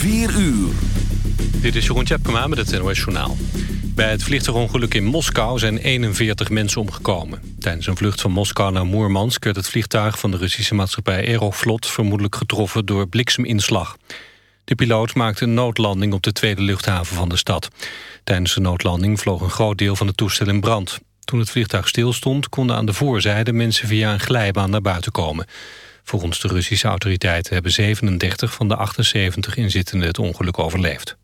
4 uur. Dit is Jeroen Tjepkema met het NOS Journaal. Bij het vliegtuigongeluk in Moskou zijn 41 mensen omgekomen. Tijdens een vlucht van Moskou naar Moermansk... werd het vliegtuig van de Russische maatschappij Aeroflot... vermoedelijk getroffen door blikseminslag. De piloot maakte een noodlanding op de tweede luchthaven van de stad. Tijdens de noodlanding vloog een groot deel van het toestel in brand. Toen het vliegtuig stilstond, konden aan de voorzijde mensen via een glijbaan naar buiten komen. Volgens de Russische autoriteiten hebben 37 van de 78 inzittenden het ongeluk overleefd.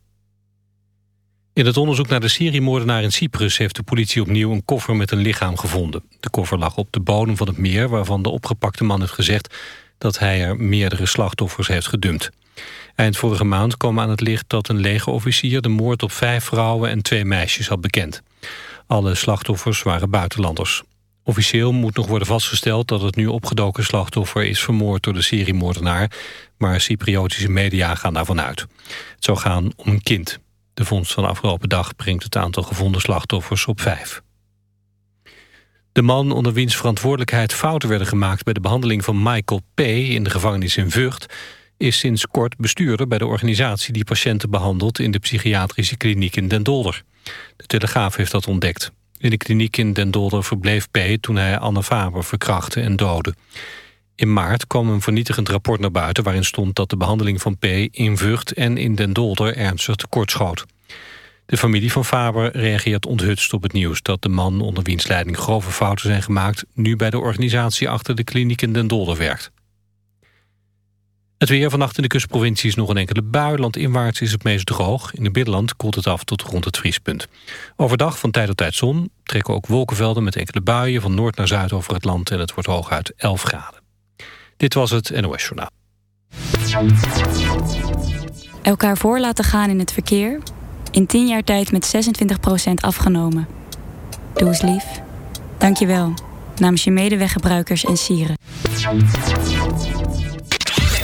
In het onderzoek naar de Syrië-moordenaar in Cyprus... heeft de politie opnieuw een koffer met een lichaam gevonden. De koffer lag op de bodem van het meer... waarvan de opgepakte man heeft gezegd... dat hij er meerdere slachtoffers heeft gedumpt. Eind vorige maand kwam aan het licht dat een legerofficier... de moord op vijf vrouwen en twee meisjes had bekend. Alle slachtoffers waren buitenlanders. Officieel moet nog worden vastgesteld dat het nu opgedoken slachtoffer is vermoord door de seriemoordenaar, maar Cypriotische media gaan daarvan uit. Het zou gaan om een kind. De vondst van afgelopen dag brengt het aantal gevonden slachtoffers op vijf. De man onder wiens verantwoordelijkheid fouten werden gemaakt... bij de behandeling van Michael P. in de gevangenis in Vught... is sinds kort bestuurder bij de organisatie die patiënten behandelt... in de psychiatrische kliniek in Den Dolder. De Telegraaf heeft dat ontdekt. In de kliniek in Den Dolder verbleef P. toen hij Anne Faber verkrachtte en doodde. In maart kwam een vernietigend rapport naar buiten... waarin stond dat de behandeling van P. in Vught en in Den Dolder ernstig tekortschoot. De familie van Faber reageert onthutst op het nieuws... dat de man onder wiens leiding grove fouten zijn gemaakt... nu bij de organisatie achter de kliniek in Den Dolder werkt. Het weer vannacht in de kustprovincie is nog een enkele bui. Landinwaarts is het meest droog. In het binnenland koelt het af tot rond het vriespunt. Overdag van tijd tot tijd zon. Trekken ook wolkenvelden met enkele buien... van noord naar zuid over het land en het wordt hooguit 11 graden. Dit was het NOS Journaal. Elkaar voor laten gaan in het verkeer... in 10 jaar tijd met 26% afgenomen. Doe eens lief. Dank je wel. Namens je medeweggebruikers en sieren.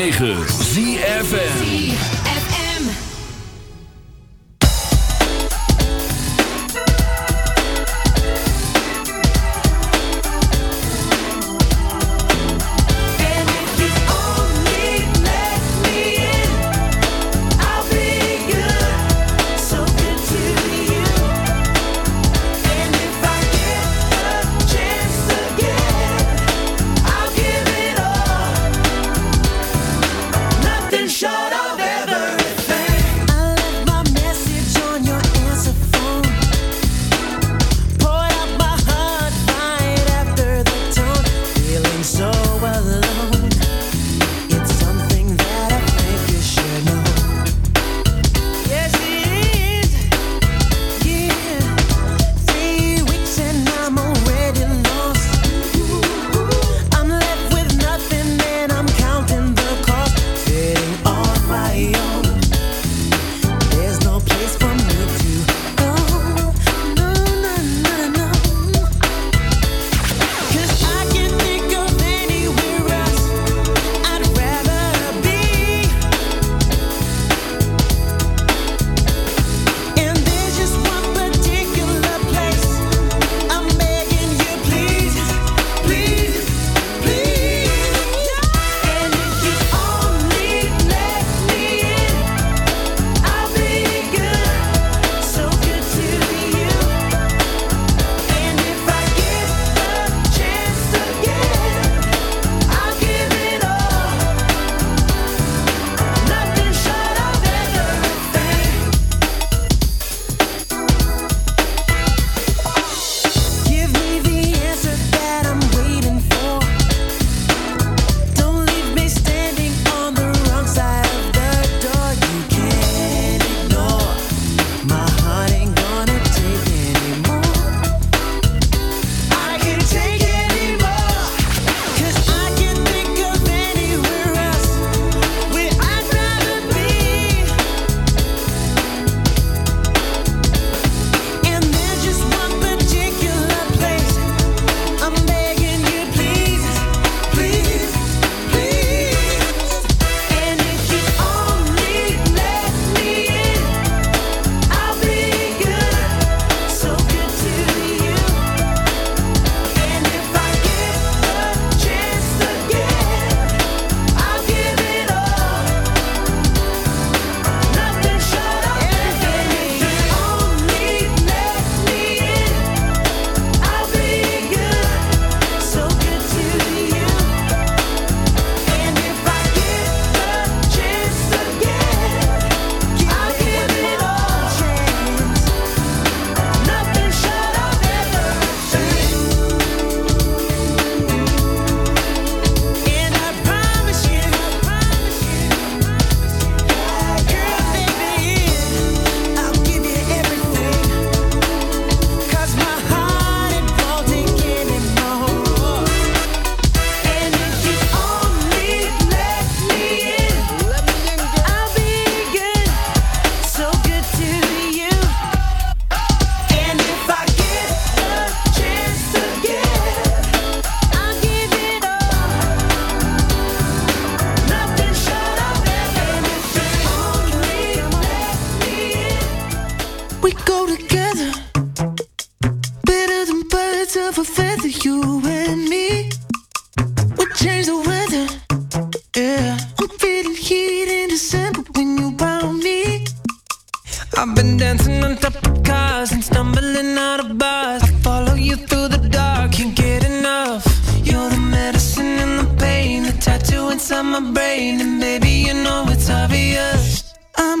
106.9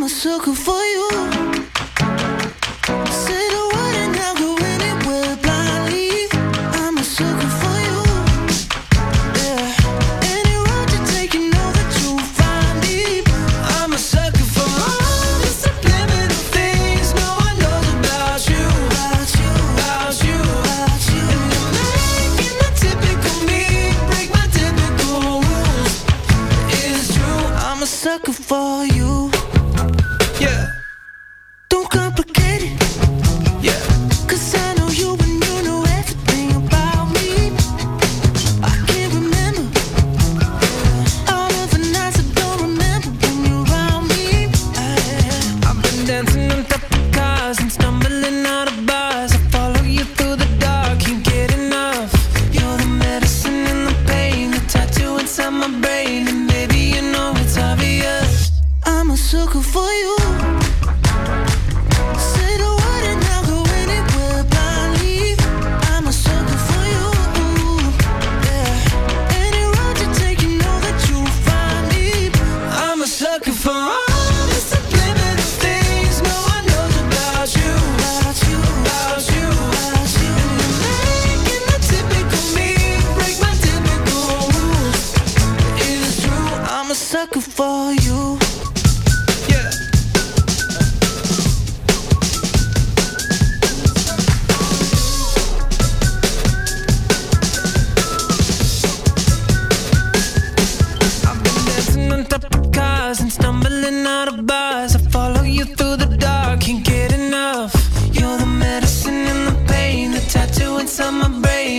I'm a sucker for you.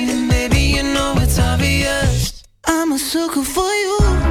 baby, you know it's obvious. I'm a sucker for you.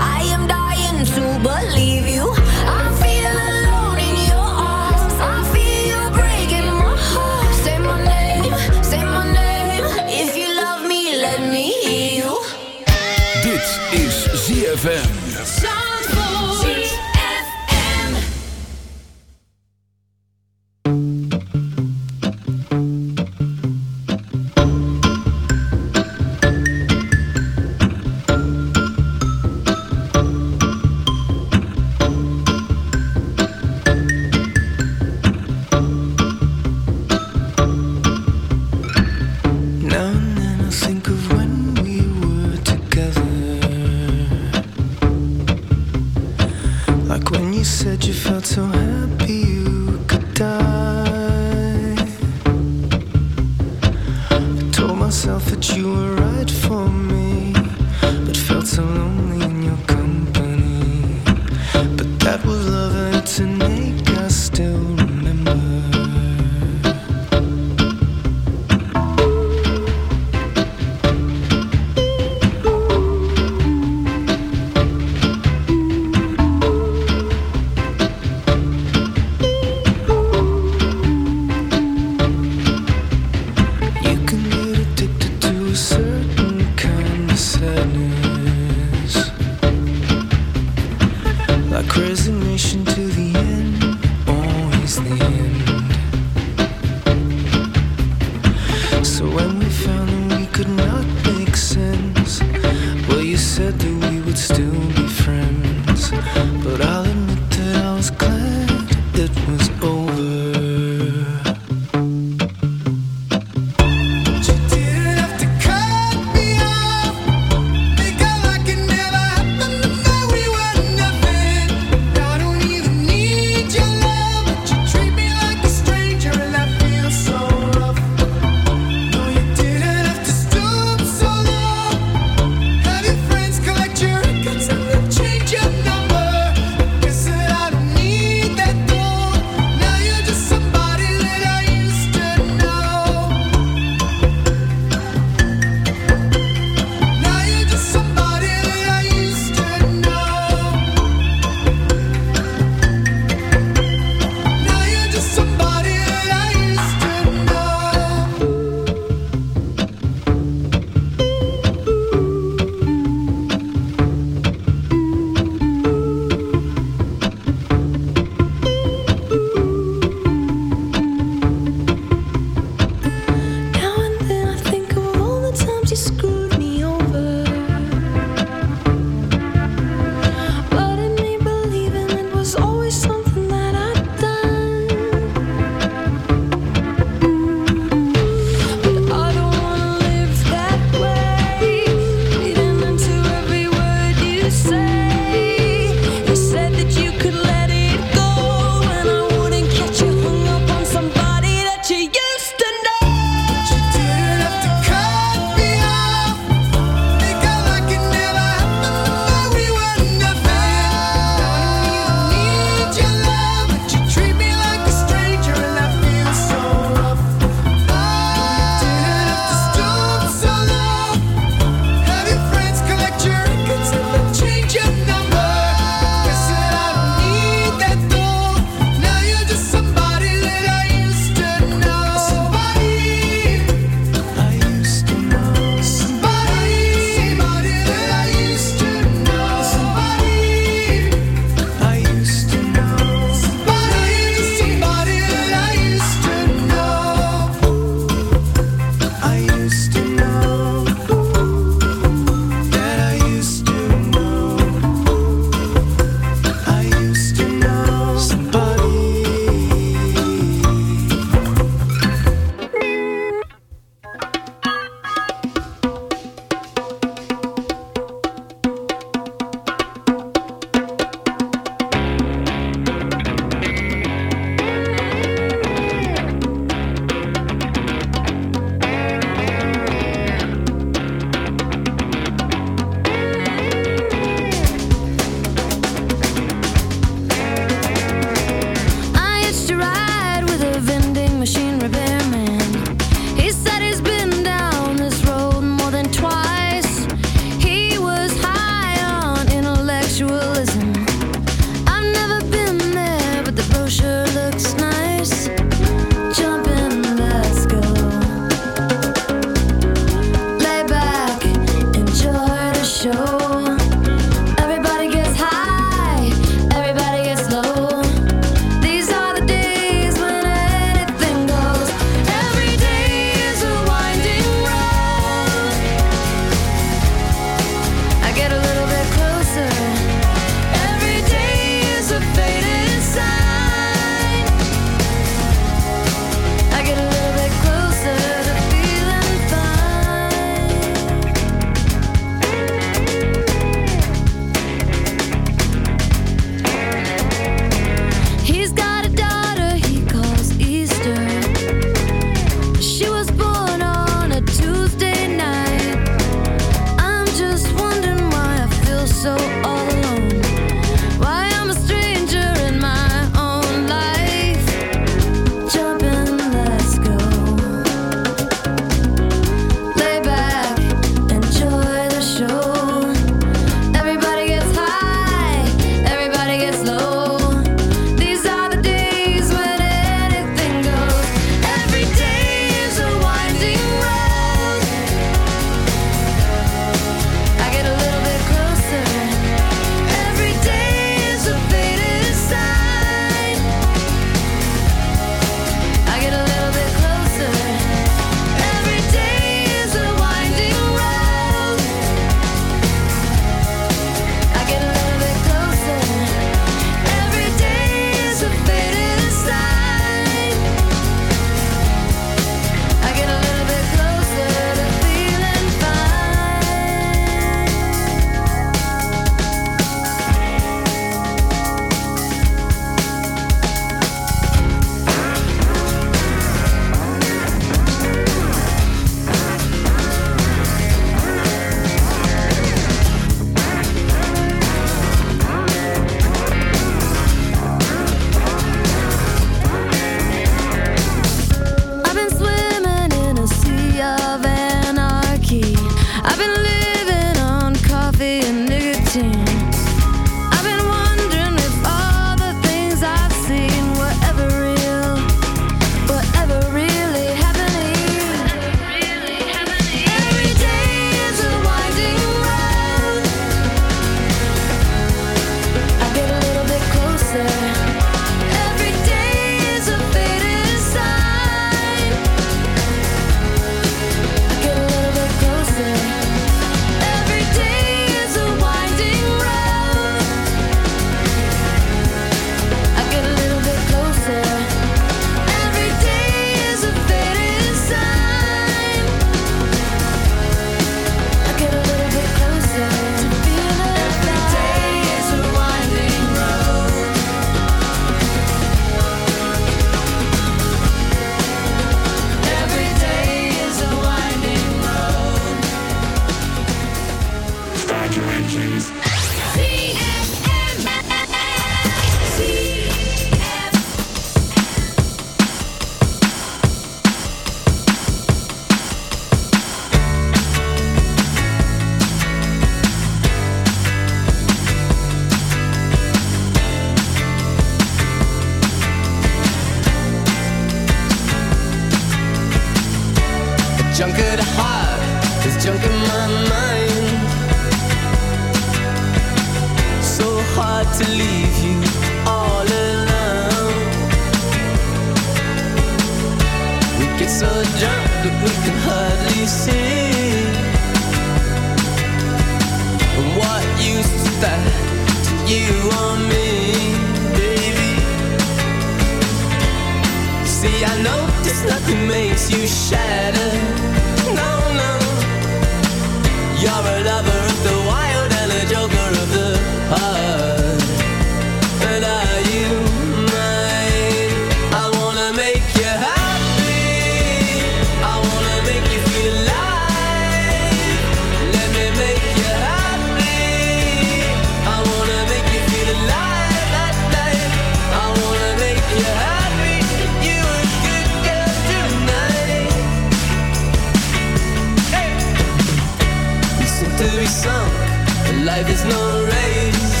life is no race.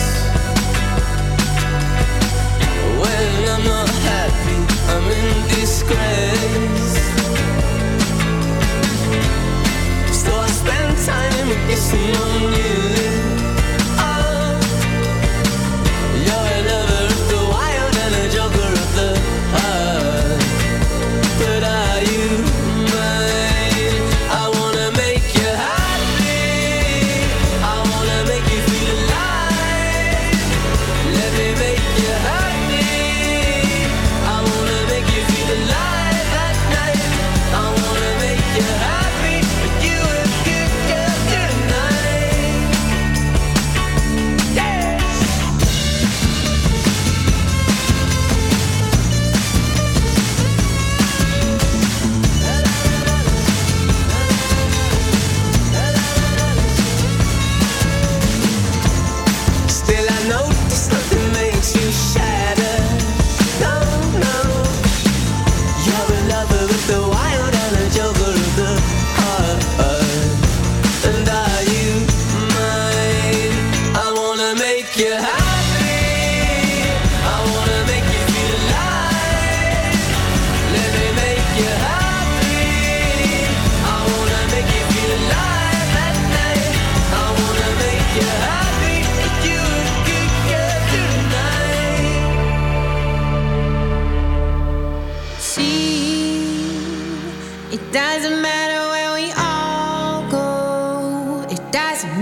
Well, I'm not happy, I'm in disgrace. So I spend time missing on you.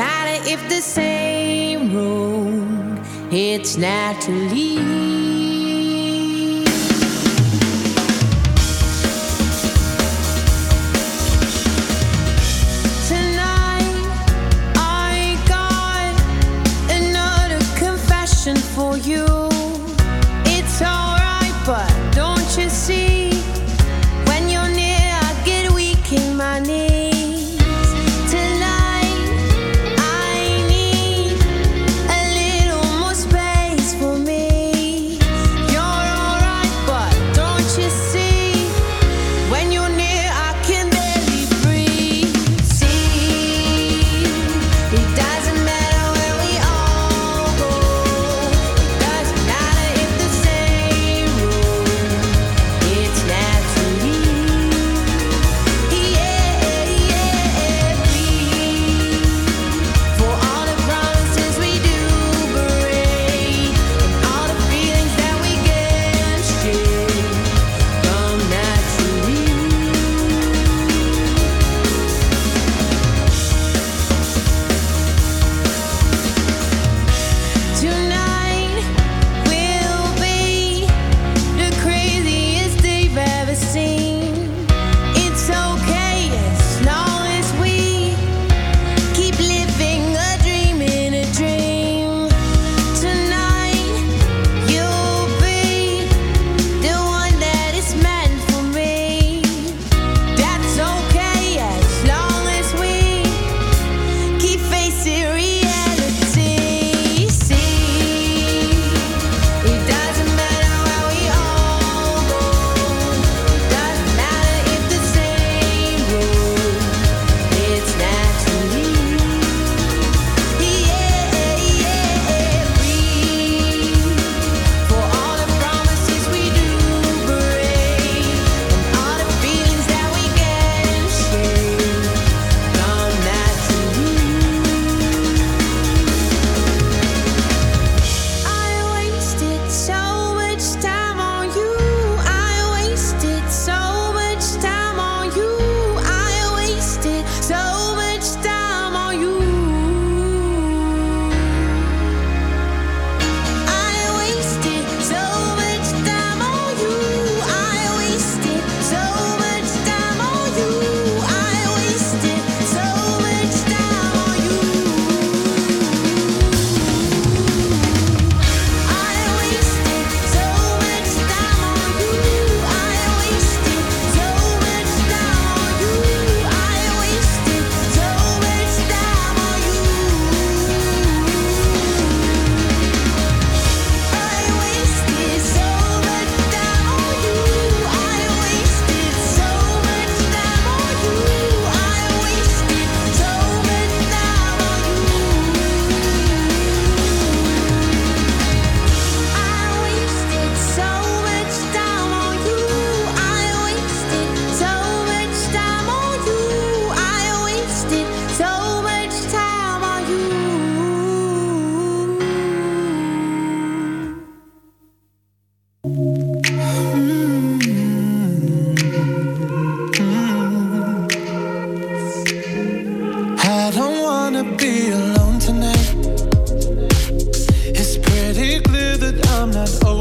matter if the same road, it's naturally.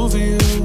over you.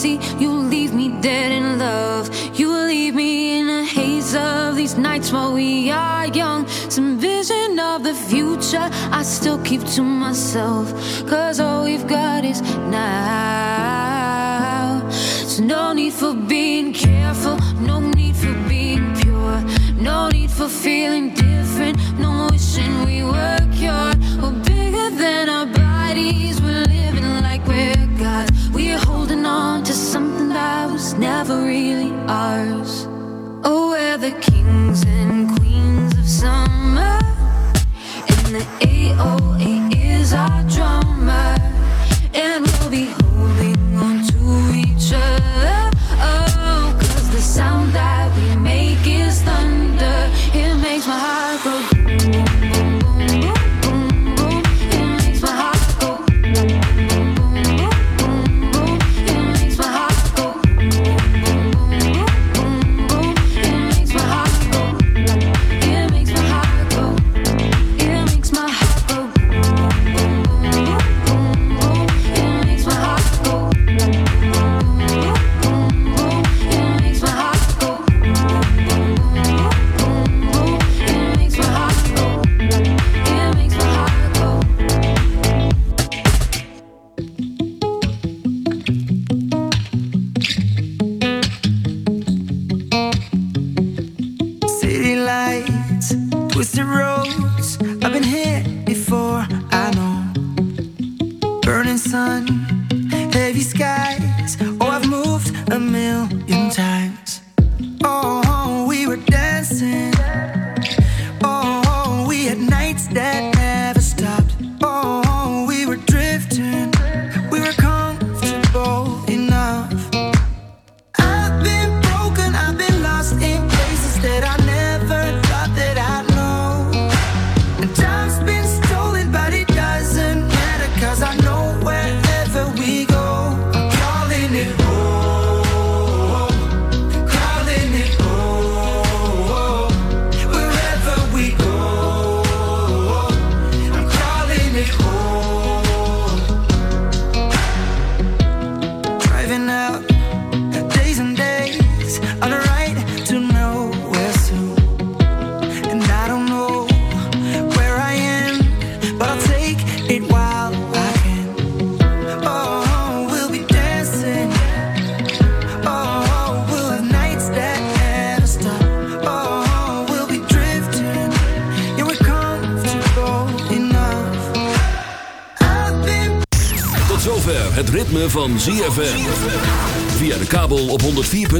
crazy. You leave me dead in love. You leave me in a haze of these nights while we are young. Some vision of the future I still keep to myself. Cause